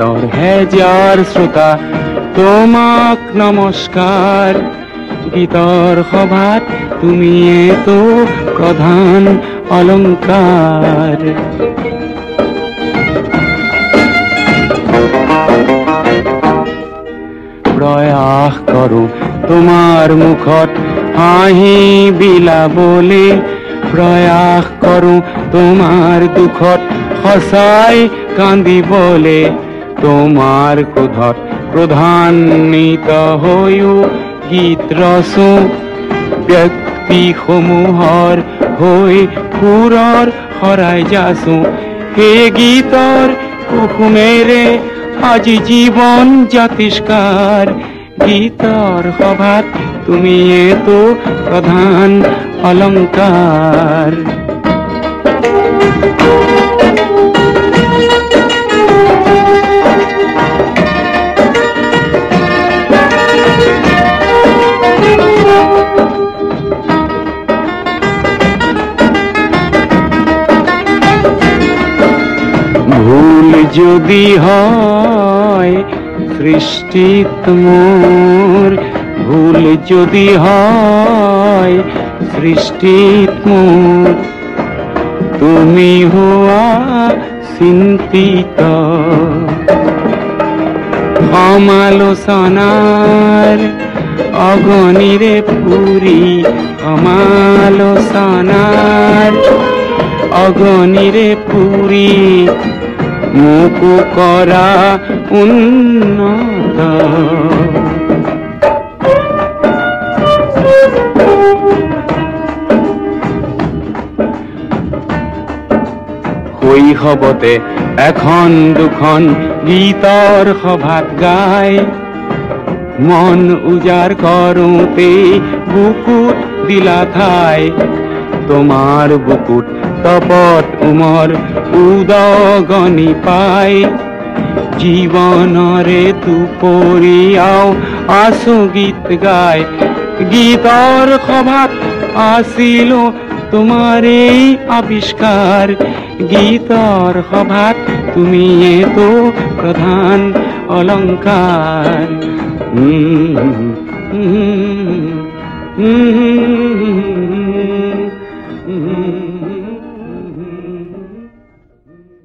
মোর হেজার শ্রোতা, তোমাক নমস্কার। গীতর সভাত তুমি তো প্রধান অলংকার। প্ৰয়াস কৰো তোমাৰ মুখত, হাঁহি বিলাবলে প্ৰয়াস কৰো তোমাৰ দুখত সঁচাই কান্দিবলে তোমাৰ ক্ৰোধত ক্ৰোধান্বিত হৈও গীত ৰচো ব্যক্তিসমূহৰ হৈ সুৰৰ শৰাই যাচো সেই গীতৰ কুসুমেৰে আজি জীবন জাতিষ্কার গীতর সভাত তুমি তো প্রধান ভুল যদি হয়, সৃষ্টিত মোর। ভুল যদি হয়, সৃষ্টিত মোর। তুমি হোৱা চিন্তিত। সমালোচনাৰ অগণিৰে পুৰি সমালোচনাৰ অগণিৰে পুৰি মোকো কৰা উন্নত। শৈশৱতে এখন দুখন গীতৰ সভাত গাই। মন উজাড় কৰোঁতে বুকুত দিলা ঠাই। তোমাৰ বুকুত তপত উমৰ উদগনি পাই জীৱনৰে দুপৰীয়াও আছো গীত গাই গীতৰ সভাত আছিলো তোমাৰে আবিষ্কাৰ গীতৰ সভাত তুমিয়ে তো প্ৰধান অলংকাৰ উম, উম, উম, উম,